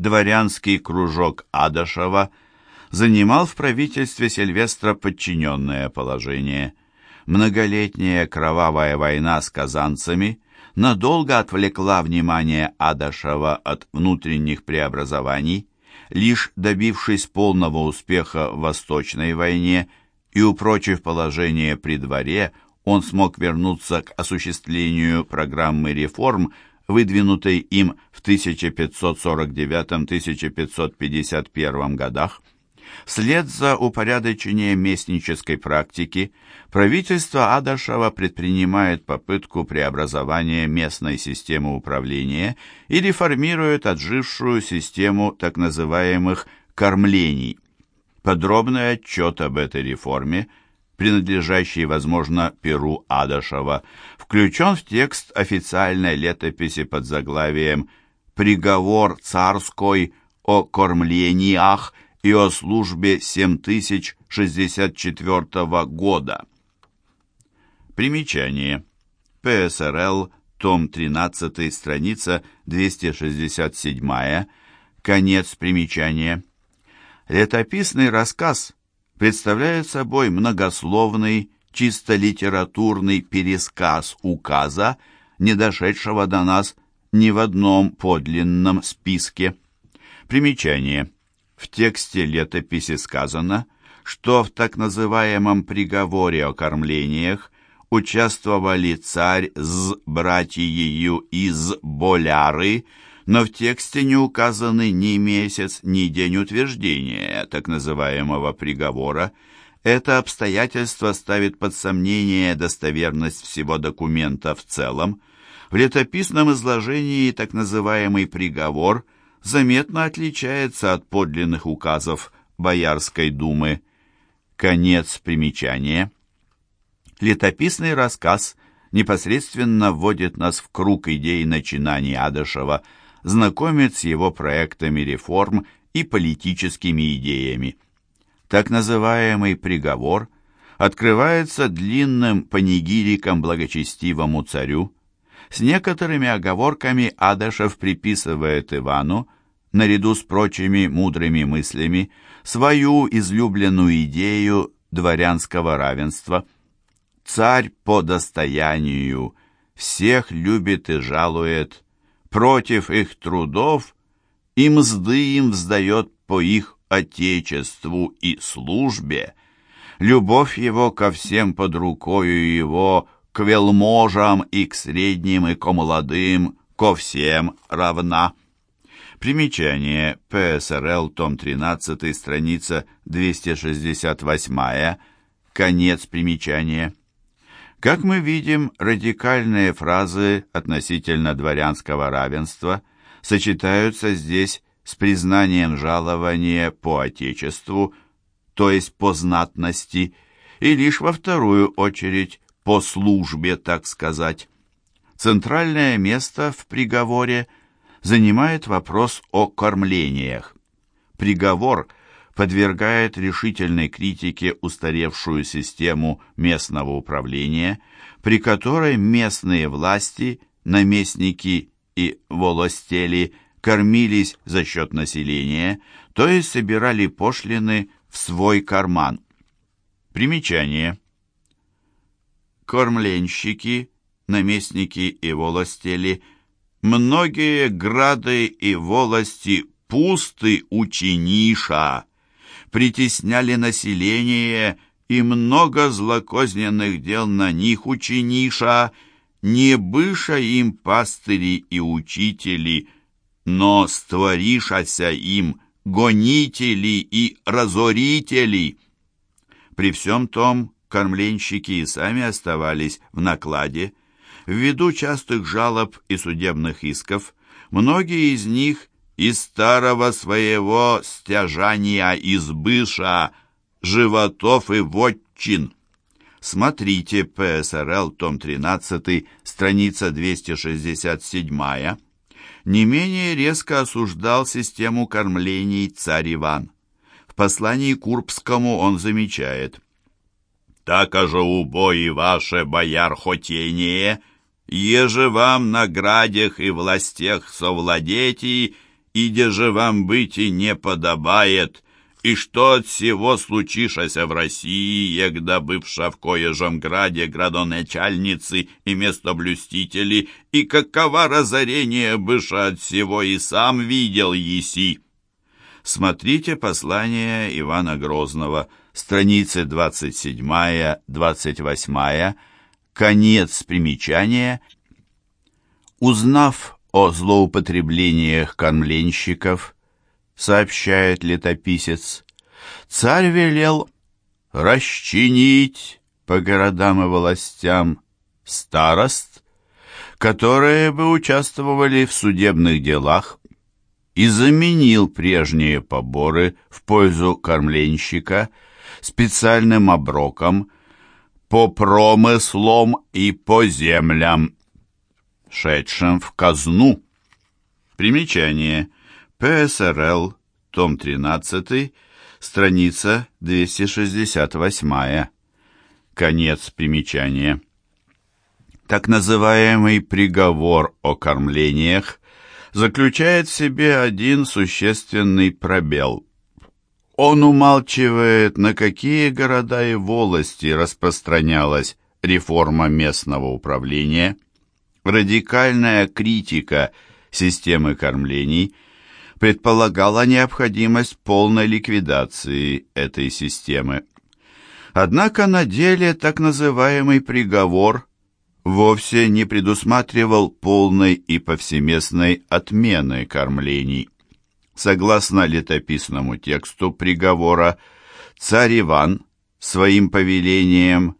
дворянский кружок Адашева занимал в правительстве Сильвестра подчиненное положение. Многолетняя кровавая война с казанцами надолго отвлекла внимание Адашева от внутренних преобразований, лишь добившись полного успеха в Восточной войне и упрочив положение при дворе, он смог вернуться к осуществлению программы реформ, выдвинутой им в 1549-1551 годах. Вслед за упорядочением местнической практики правительство Адашева предпринимает попытку преобразования местной системы управления и реформирует отжившую систему так называемых «кормлений». Подробный отчет об этой реформе, принадлежащий, возможно, Перу Адашева, включен в текст официальной летописи под заглавием «Приговор царской о кормлениях» и о службе 7064 года. Примечание. ПСРЛ, том 13, страница 267, конец примечания. Летописный рассказ представляет собой многословный, чисто литературный пересказ указа, не дошедшего до нас ни в одном подлинном списке. Примечание. В тексте летописи сказано, что в так называемом приговоре о кормлениях участвовали царь с братьею из Боляры, но в тексте не указаны ни месяц, ни день утверждения так называемого приговора. Это обстоятельство ставит под сомнение достоверность всего документа в целом. В летописном изложении так называемый приговор – заметно отличается от подлинных указов Боярской думы. Конец примечания. Летописный рассказ непосредственно вводит нас в круг идей начинаний Адышева, знакомит с его проектами реформ и политическими идеями. Так называемый приговор открывается длинным панигириком благочестивому царю, с некоторыми оговорками Адашев приписывает Ивану, наряду с прочими мудрыми мыслями, свою излюбленную идею дворянского равенства. Царь по достоянию всех любит и жалует, против их трудов и мзды им вздает по их отечеству и службе. Любовь его ко всем под рукою его – к велможам и к средним и к молодым, ко всем равна. Примечание. ПСРЛ, том 13, страница 268, конец примечания. Как мы видим, радикальные фразы относительно дворянского равенства сочетаются здесь с признанием жалования по отечеству, то есть по знатности, и лишь во вторую очередь по службе, так сказать. Центральное место в приговоре занимает вопрос о кормлениях. Приговор подвергает решительной критике устаревшую систему местного управления, при которой местные власти, наместники и волостели кормились за счет населения, то есть собирали пошлины в свой карман. Примечание. Кормленщики, наместники и волостели, многие грады и волости пусты учениша, притесняли население, и много злокозненных дел на них учениша, не быша им пастыри и учители, но створишася им гонители и разорители. При всем том, кормленщики и сами оставались в накладе. Ввиду частых жалоб и судебных исков, многие из них из старого своего стяжания избыша, животов и вотчин. Смотрите ПСРЛ, том 13, страница 267. Не менее резко осуждал систему кормлений царь Иван. В послании Курбскому он замечает – так же убои ваше, бояр, хотение, еже вам наградях и властях совладети, иде же вам быть и не подобает, и что от всего случившееся в России, егда бывша в коежем граде градоначальницы и местоблюстители, и какова разорение быша от всего и сам видел еси. Смотрите послание Ивана Грозного, страницы 27-28, конец примечания. Узнав о злоупотреблениях кормленщиков, сообщает летописец, царь велел расчинить по городам и властям старост, которые бы участвовали в судебных делах, и заменил прежние поборы в пользу кормленщика специальным оброком по промыслам и по землям, шедшим в казну. Примечание. ПСРЛ, том 13, страница 268. Конец примечания. Так называемый приговор о кормлениях заключает в себе один существенный пробел. Он умалчивает, на какие города и волости распространялась реформа местного управления – Радикальная критика системы кормлений предполагала необходимость полной ликвидации этой системы. Однако на деле так называемый приговор вовсе не предусматривал полной и повсеместной отмены кормлений. Согласно летописному тексту приговора, царь Иван своим повелением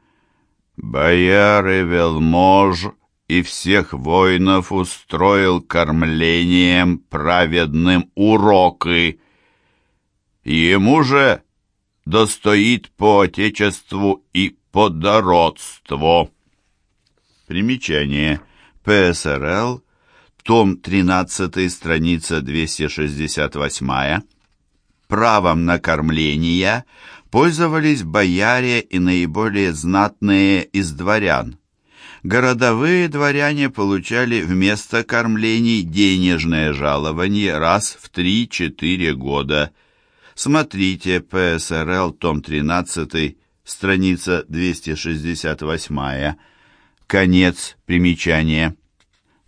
«Бояры велмож и всех воинов устроил кормлением праведным уроки. Ему же достоит по отечеству и по дородству. Примечание. ПСРЛ, том 13, страница 268. Правом на кормление пользовались бояре и наиболее знатные из дворян городовые дворяне получали вместо кормлений денежное жалование раз в 3-4 года. Смотрите ПСРЛ, том 13, страница 268, конец примечания.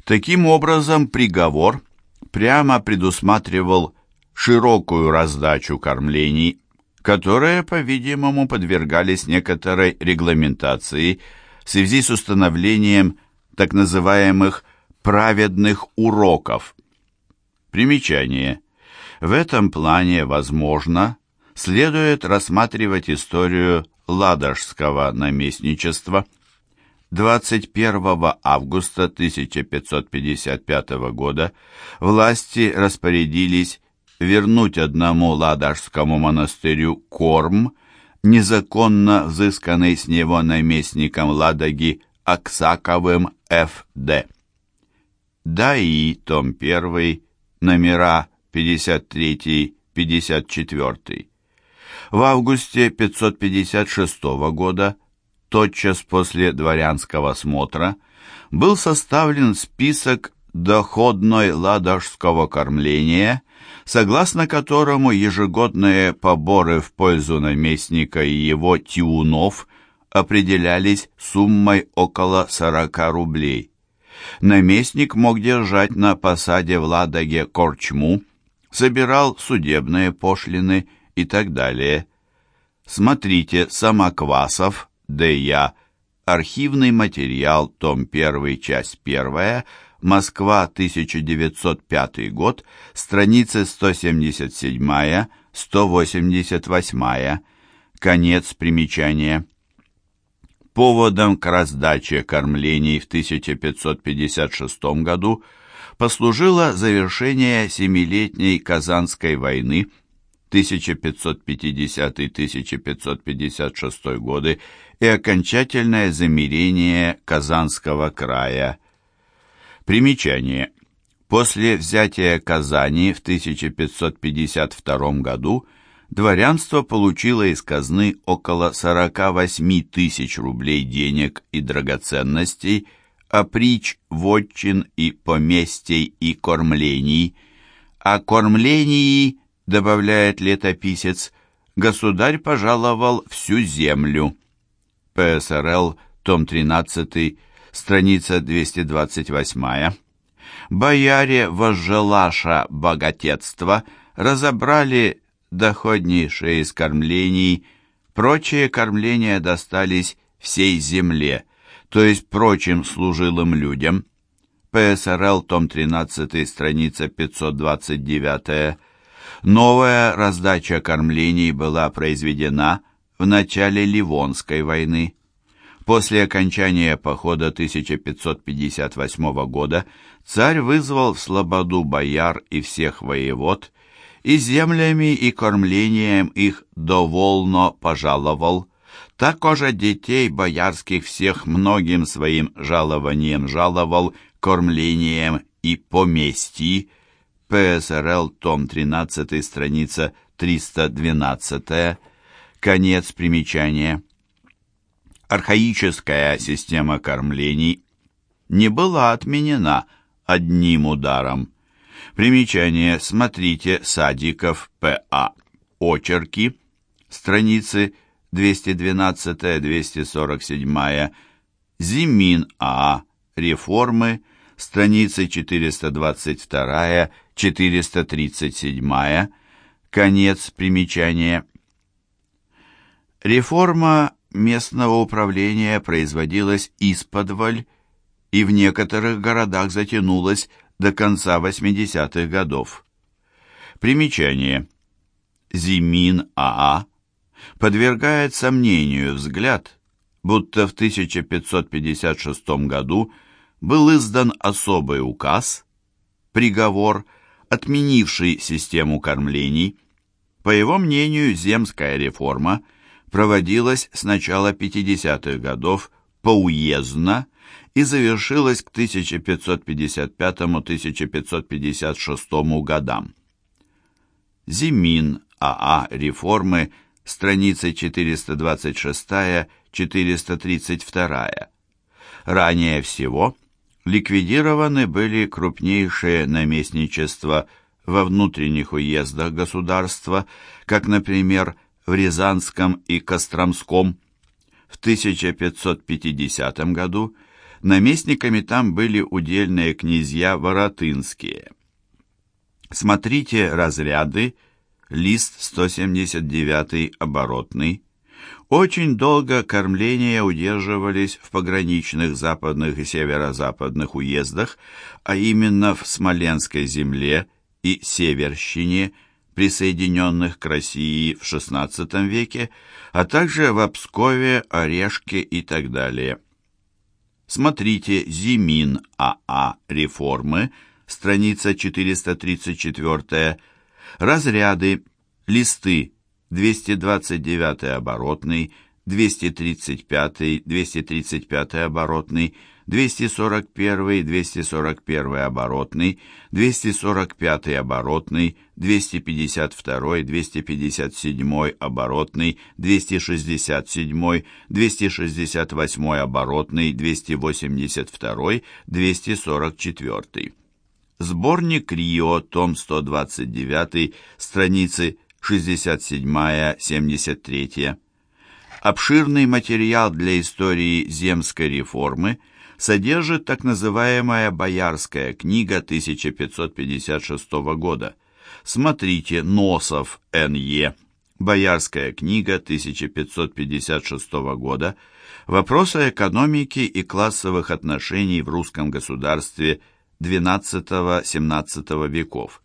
Таким образом, приговор прямо предусматривал широкую раздачу кормлений, которые, по-видимому, подвергались некоторой регламентации – в связи с установлением так называемых праведных уроков. Примечание. В этом плане, возможно, следует рассматривать историю Ладожского наместничества. 21 августа 1555 года власти распорядились вернуть одному ладожскому монастырю корм незаконно взысканный с него наместником Ладоги Аксаковым Ф.Д. ДАИ, том 1, номера 53-54. В августе 556 года, тотчас после дворянского смотра, был составлен список доходной ладожского кормления согласно которому ежегодные поборы в пользу наместника и его тиунов определялись суммой около 40 рублей. Наместник мог держать на посаде в Ладоге корчму, собирал судебные пошлины и так далее. Смотрите «Самоквасов», Д.Я., архивный материал, том 1, часть 1, Москва, 1905 год, страницы 177-188, конец примечания. Поводом к раздаче кормлений в 1556 году послужило завершение Семилетней Казанской войны 1550-1556 годы и окончательное замирение Казанского края Примечание. После взятия Казани в 1552 году дворянство получило из казны около 48 тысяч рублей денег и драгоценностей, а притч, вотчин и поместей и кормлений, О кормлении, добавляет летописец, государь пожаловал всю землю. ПСРЛ, том 13, страница 228. Бояре возжелаша богатетства разобрали доходнейшие из кормлений, прочие кормления достались всей земле, то есть прочим служилым людям. ПСРЛ, том 13, страница 529. Новая раздача кормлений была произведена в начале Ливонской войны. После окончания похода 1558 года царь вызвал в слободу бояр и всех воевод, и землями и кормлением их довольно пожаловал. Такоже детей боярских всех многим своим жалованием жаловал, кормлением и поместьи. ПСРЛ, том 13, страница 312, конец примечания архаическая система кормлений не была отменена одним ударом. Примечание смотрите Садиков П.А. Очерки, страницы 212-247, Зимин А. Реформы, страницы 422-437, конец примечания. Реформа местного управления производилась исподволь и в некоторых городах затянулась до конца 80-х годов. Примечание. Зимин АА подвергает сомнению взгляд, будто в 1556 году был издан особый указ, приговор, отменивший систему кормлений. По его мнению, земская реформа – проводилась с начала 50-х годов поуездно и завершилась к 1555-1556 годам. Зимин АА реформы, страницы 426-432. Ранее всего ликвидированы были крупнейшие наместничества во внутренних уездах государства, как, например, в Рязанском и Костромском. В 1550 году наместниками там были удельные князья Воротынские. Смотрите разряды, лист 179 оборотный. Очень долго кормления удерживались в пограничных западных и северо-западных уездах, а именно в Смоленской земле и Северщине – присоединенных к России в XVI веке, а также в Пскове, Орешке и так далее. Смотрите Зимин АА «Реформы», страница 434, разряды, листы. 229 оборотный, 235, 235 оборотный, 241, 241 оборотный, 245 оборотный, 252, 257 оборотный, 267, 268 оборотный, 282, 244. Сборник Рио, том 129, страницы 67-73. Обширный материал для истории земской реформы – содержит так называемая «Боярская книга» 1556 года. Смотрите Носов Н.Е. Боярская книга 1556 года. Вопросы экономики и классовых отношений в русском государстве XII-XVII веков.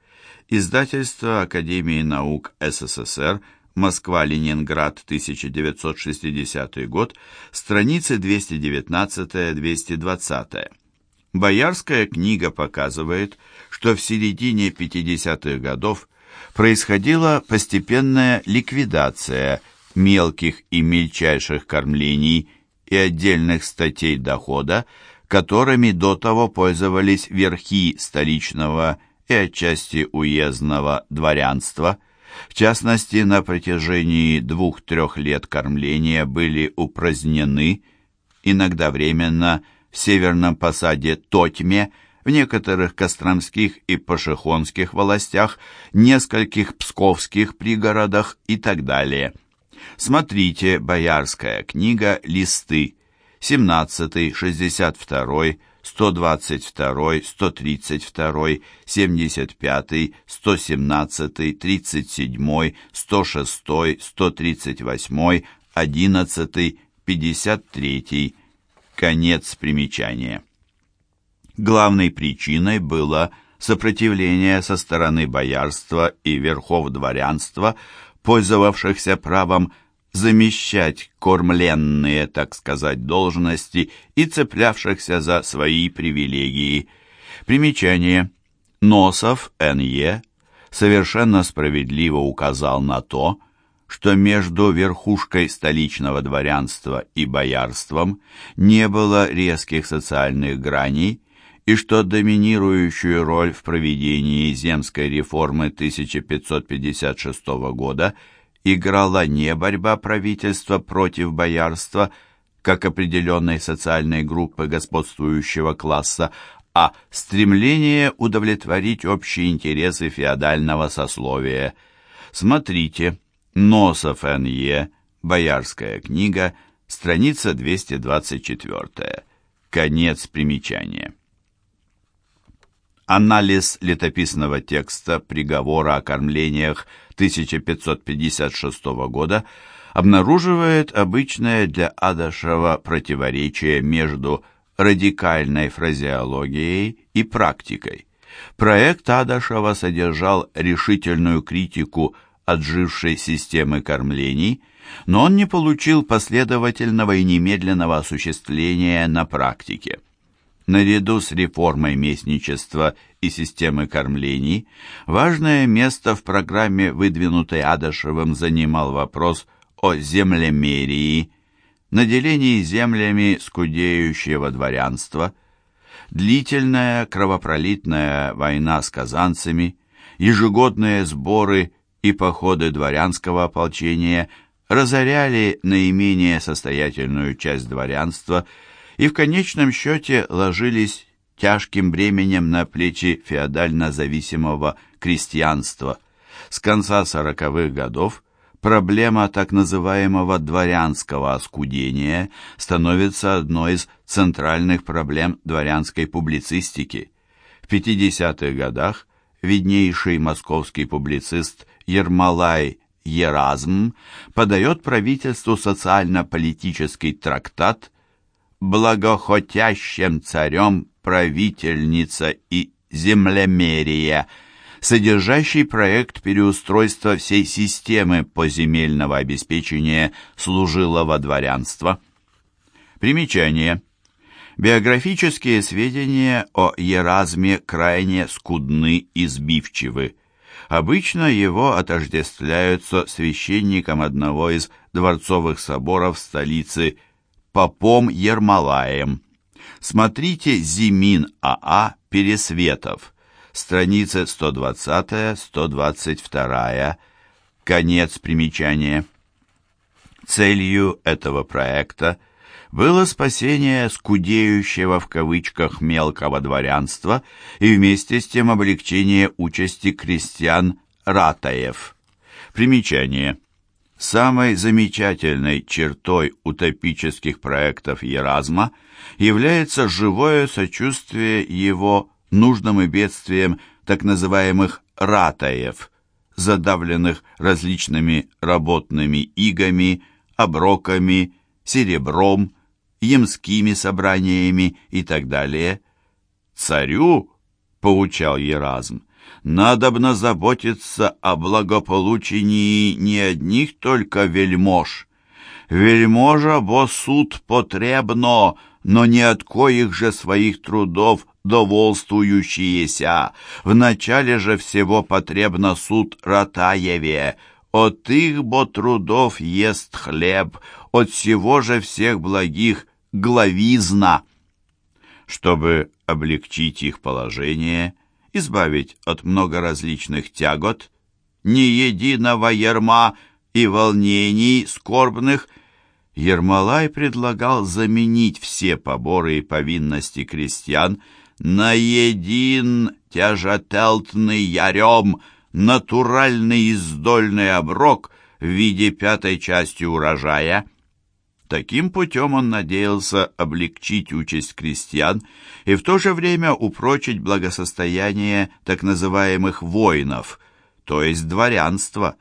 Издательство Академии наук СССР – Москва-Ленинград, 1960 год, страницы 219-220. Боярская книга показывает, что в середине 50-х годов происходила постепенная ликвидация мелких и мельчайших кормлений и отдельных статей дохода, которыми до того пользовались верхи столичного и отчасти уездного дворянства – в частности, на протяжении двух-трех лет кормления были упразднены, иногда временно, в северном посаде Тотьме в некоторых костромских и пашихонских властях, нескольких псковских пригородах и так далее. Смотрите «Боярская книга. Листы» 17, 62, 122, 132, 75, 117, 37, 106, 138, 11, 53. Конец примечания. Главной причиной было сопротивление со стороны боярства и верхов дворянства, пользовавшихся правом замещать кормленные, так сказать, должности и цеплявшихся за свои привилегии. Примечание. Носов Н.Е. совершенно справедливо указал на то, что между верхушкой столичного дворянства и боярством не было резких социальных граней, и что доминирующую роль в проведении земской реформы 1556 года играла не борьба правительства против боярства, как определенной социальной группы господствующего класса, а стремление удовлетворить общие интересы феодального сословия. Смотрите, Носов Н.Е., Боярская книга, страница 224. Конец примечания. Анализ летописного текста приговора о кормлениях 1556 года обнаруживает обычное для Адашева противоречие между радикальной фразеологией и практикой. Проект Адашева содержал решительную критику отжившей системы кормлений, но он не получил последовательного и немедленного осуществления на практике. Наряду с реформой местничества и системы кормлений, важное место в программе, выдвинутой Адашевым, занимал вопрос о землемерии, наделении землями скудеющего дворянства, длительная кровопролитная война с казанцами, ежегодные сборы и походы дворянского ополчения разоряли наименее состоятельную часть дворянства и в конечном счете ложились тяжким бременем на плечи феодально-зависимого крестьянства. С конца сороковых годов проблема так называемого дворянского оскудения становится одной из центральных проблем дворянской публицистики. В 50-х годах виднейший московский публицист Ермолай Еразм подает правительству социально-политический трактат «Благохотящим царем правительница и землемерия», содержащий проект переустройства всей системы поземельного обеспечения служилого дворянства. Примечание. Биографические сведения о Еразме крайне скудны и сбивчивы. Обычно его отождествляются священником одного из дворцовых соборов столицы попом Ермолаем. Смотрите Зимин АА Пересветов, страницы 120-122, конец примечания. Целью этого проекта было спасение скудеющего в кавычках мелкого дворянства и вместе с тем облегчение участи крестьян ратаев. Примечание. Самой замечательной чертой утопических проектов Еразма является живое сочувствие его нужным и бедствиям так называемых ратаев, задавленных различными работными игами, оброками, серебром, ямскими собраниями и так далее. «Царю, — поучал Еразм, — надобно заботиться о благополучении не одних только вельмож. Вельможа, бо суд потребно, но не от коих же своих трудов доволствующиеся. Вначале же всего потребно суд Ратаеве, от их бо трудов ест хлеб, от всего же всех благих главизна. Чтобы облегчить их положение, избавить от многоразличных тягот, ни единого ерма и волнений скорбных, Ермолай предлагал заменить все поборы и повинности крестьян наедин тяжотелтный ярем натуральный издольный оброк в виде пятой части урожая. Таким путем он надеялся облегчить участь крестьян и в то же время упрочить благосостояние так называемых воинов, то есть дворянства.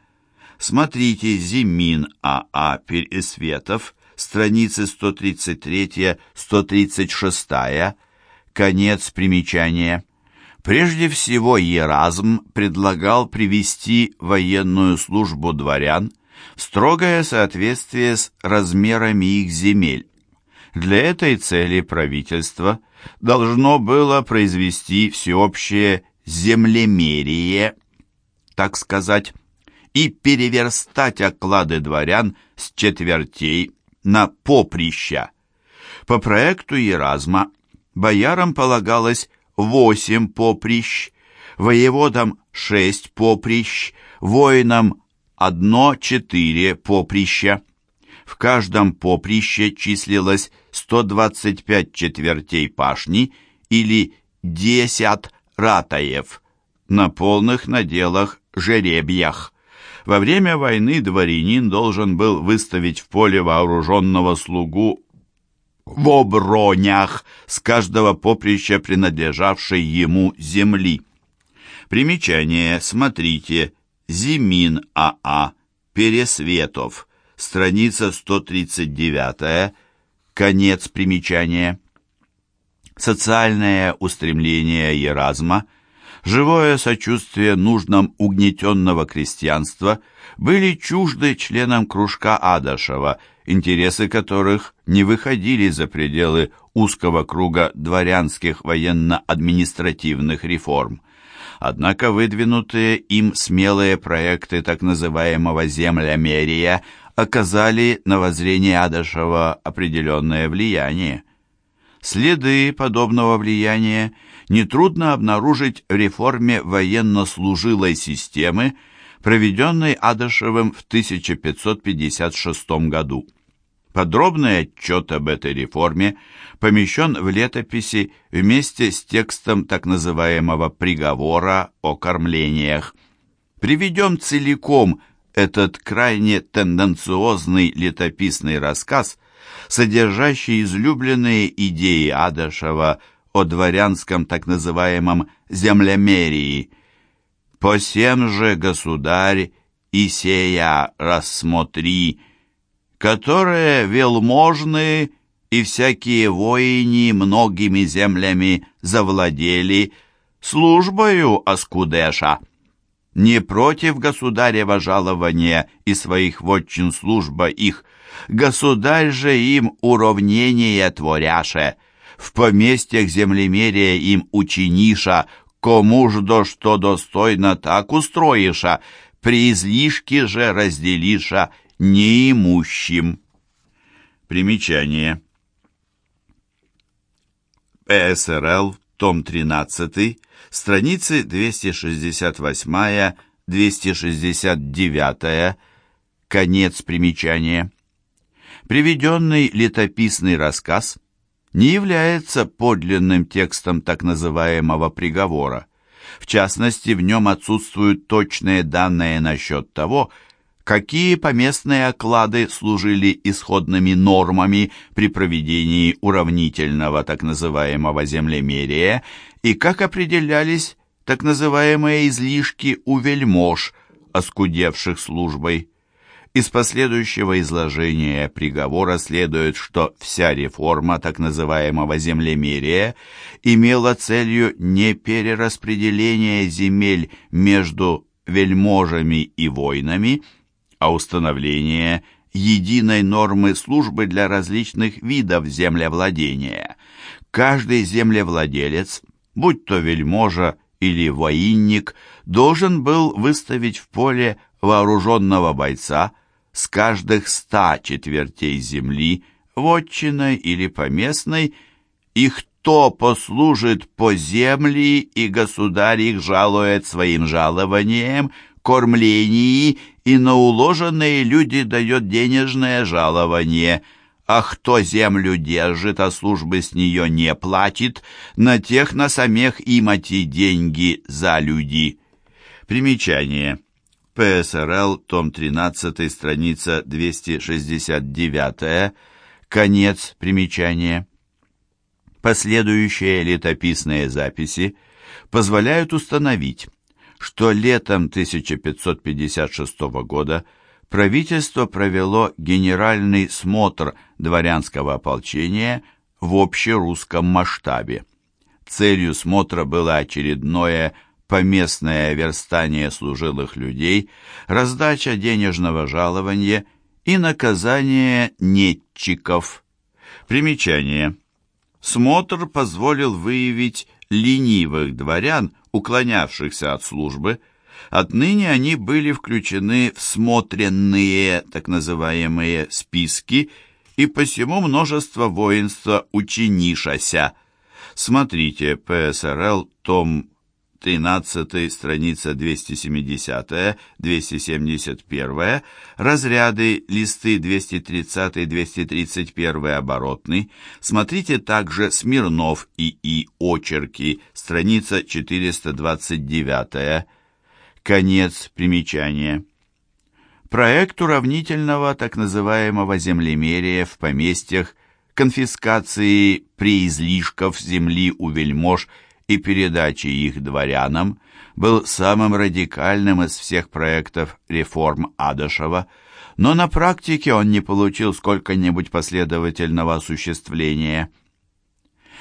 Смотрите Зимин А.А. Пересветов, страницы 133-136, конец примечания. Прежде всего Еразм предлагал привести военную службу дворян строгое соответствие с размерами их земель. Для этой цели правительство должно было произвести всеобщее землемерие, так сказать, и переверстать оклады дворян с четвертей на поприща. По проекту Еразма боярам полагалось восемь поприщ, воеводам шесть поприщ, воинам одно-четыре поприща. В каждом поприще числилось 125 четвертей пашни или 10 ратаев на полных наделах жеребьях. Во время войны дворянин должен был выставить в поле вооруженного слугу в обронях с каждого поприща, принадлежавшей ему земли. Примечание, смотрите, Зимин А.А., а, Пересветов, страница 139, конец примечания. Социальное устремление Еразма, живое сочувствие нужным угнетенного крестьянства были чужды членам кружка Адашева – интересы которых не выходили за пределы узкого круга дворянских военно-административных реформ. Однако выдвинутые им смелые проекты так называемого землемерия оказали на воззрение Адашева определенное влияние. Следы подобного влияния нетрудно обнаружить в реформе военно-служилой системы, проведенной Адашевым в 1556 году. Подробный отчет об этой реформе помещен в летописи вместе с текстом так называемого приговора о кормлениях. Приведем целиком этот крайне тенденциозный летописный рассказ, содержащий излюбленные идеи Адашева о дворянском так называемом землемерии. «По всем же, государь, и сея рассмотри», которые велможны и всякие воини многими землями завладели службою Аскудеша. Не против государева жалования и своих вотчин служба их, государь же им уравнение творяше, в поместьях землемерия им учениша, кому ж до что достойно так устроиша, при излишке же разделиша неимущим. Примечание. ПСРЛ, том 13, страницы 268-269, конец примечания. Приведенный летописный рассказ не является подлинным текстом так называемого приговора. В частности, в нем отсутствуют точные данные насчет того, какие поместные оклады служили исходными нормами при проведении уравнительного так называемого землемерия и как определялись так называемые излишки у вельмож, оскудевших службой. Из последующего изложения приговора следует, что вся реформа так называемого землемерия имела целью не перераспределение земель между вельможами и воинами, а установление единой нормы службы для различных видов землевладения. Каждый землевладелец, будь то вельможа или воинник, должен был выставить в поле вооруженного бойца с каждых ста четвертей земли, вотчиной или поместной, и кто послужит по земли, и государь их жалует своим жалованием, кормлении и на уложенные люди дает денежное жалование, а кто землю держит, а службы с нее не платит, на тех на самих имати деньги за люди. Примечание. ПСРЛ, том 13, страница 269, конец примечания. Последующие летописные записи позволяют установить, что летом 1556 года правительство провело генеральный смотр дворянского ополчения в общерусском масштабе. Целью смотра было очередное поместное верстание служилых людей, раздача денежного жалования и наказание нетчиков. Примечание. Смотр позволил выявить ленивых дворян, уклонявшихся от службы, Отныне они были включены в смотренные, так называемые, списки, и посему множество воинства учинишася. Смотрите, ПСРЛ, том 13, страница 270-271, разряды, листы 230-231 оборотный. Смотрите также Смирнов и И. Очерки, страница 429 Конец примечания. Проект уравнительного так называемого землемерия в поместьях, конфискации преизлишков земли у вельмож и передачи их дворянам был самым радикальным из всех проектов реформ Адашева, но на практике он не получил сколько-нибудь последовательного осуществления –